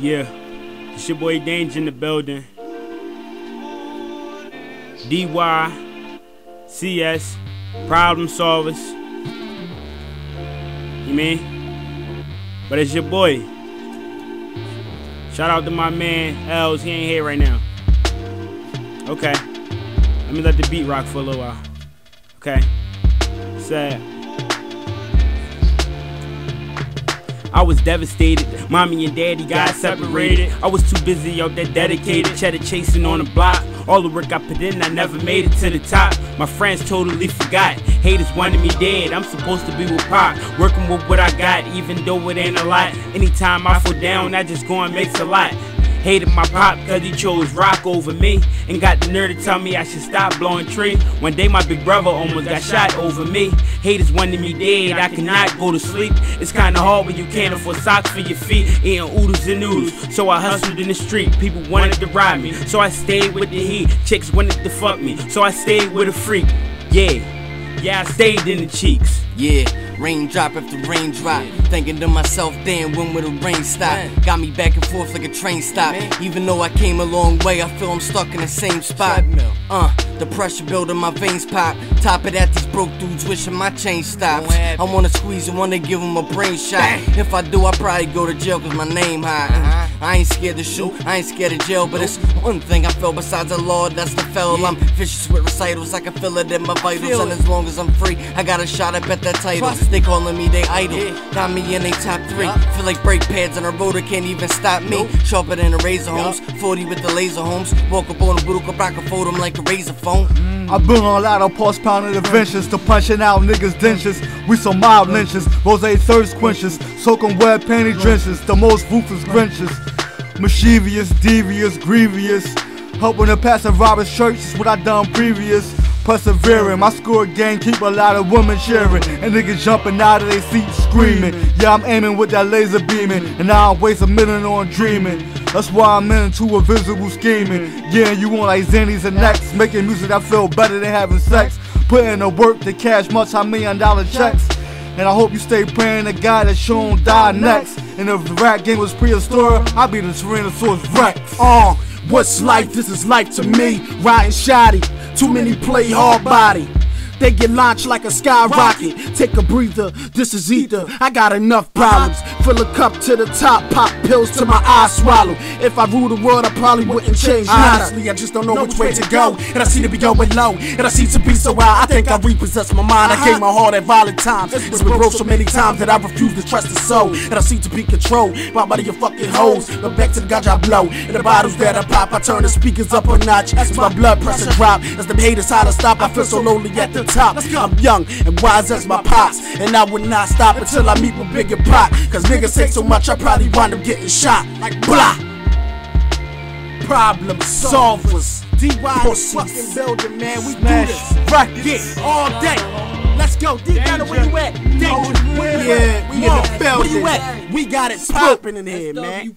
Yeah, it's your boy Danger in the building. DY, CS, problem solvers. You mean? But it's your boy. Shout out to my man Els, he ain't here right now. Okay. Let me let the beat rock for a little while. Okay. Sad. I was devastated. Mommy and daddy got separated. I was too busy out there dedicated. Cheddar chasing on the block. All the work I put in, I never made it to the top. My friends totally forgot. Haters wanted me dead. I'm supposed to be with Pop. Working with what I got, even though it ain't a lot. Anytime I fall down, I just go and makes a lot. Hated my pop cause he chose rock over me. And got the nerve to tell me I should stop blowing tree. One day my big brother almost got shot over me. Haters wanted me dead, I cannot go to sleep. It's kinda hard when you can't afford socks for your feet. Eating oodles and noodles. So I hustled in the street. People wanted to ride me. So I stayed with the heat. Chicks wanted to fuck me. So I stayed with a freak. Yeah. Yeah, I stayed in the cheeks. Yeah, raindrop after raindrop. Thinking to myself, damn, when will the rain stop? Got me back and forth like a train stop. Even though I came a long way, I feel I'm stuck in the same spot. Uh, the pressure building my veins pop. Top of that, these broke dudes wishing my chain stops. I wanna squeeze and wanna give them a brain shot. If I do, I probably go to jail cause my name high. I ain't scared to shoot, I ain't scared of jail, but it's one thing I feel besides the law, that's the fell. I'm vicious with recitals, I can feel it in my vitals. And as long as I'm free, I got a shot up at that title. They calling me they idol, got me in they top three. Feel like brake pads and a rotor can't even stop me. Sharper than a razor homes, 40 with the laser homes. Walk up on a boot, I can fold them like a razor phone. I've been on a lot of pulse pounding adventures to punching out niggas' dentures. We some mild lynches, rose thirst quenches, soaking wet panty drenches, the most ruthless grinches. Mischievous, devious, grievous. Hoping to pass a Robert's church is what I done previous. Persevering, my score game keep a lot of women cheering and niggas jumping out of their seats screaming. Yeah, I'm aiming with that laser beaming, and I don't waste a minute on dreaming. That's why I'm into a visible scheming. Yeah, you want like Xannies and Next, making music that feel better than having sex. Putting the work to cash much multi-million dollar checks. And I hope you stay praying to God that you don't die next. And if the rap game was prehistoric, I'd be the Tyrannosaurus Rex. Uh, what's life? This is life to me. Riding shoddy, too many play hard body. They get launched like a skyrocket. Take a breather, this is ether. I got enough problems. Fill a cup to the top, pop pills to my eyes swallow. If I rule the world, I probably wouldn't change. Honestly, I just don't know which way to go. And I seem to be going low. And I seem to be so wild. I think I repossess my mind. I uh-huh. gave my heart at violent times. It's been broke so many times that I refuse to trust the soul. And I seem to be controlled by one of your fucking hoes. But back to the ganja I blow. And the bottles that I pop, I turn the speakers up a notch. As my blood pressure drop. As them haters how to stop, I feel so lonely at the top. I'm young and wise as my pops. And I would not stop until I meet with bigger pot. Cause niggas say so much, I probably wind up getting shot. Like blah. Problem solvers. DY fucking building, man. We Smash. do this. Rock it all day. Let's go. D Gunner, where you at? Danger. Where you Yeah, at? we in the Where you building. at? We got it popping in here, man.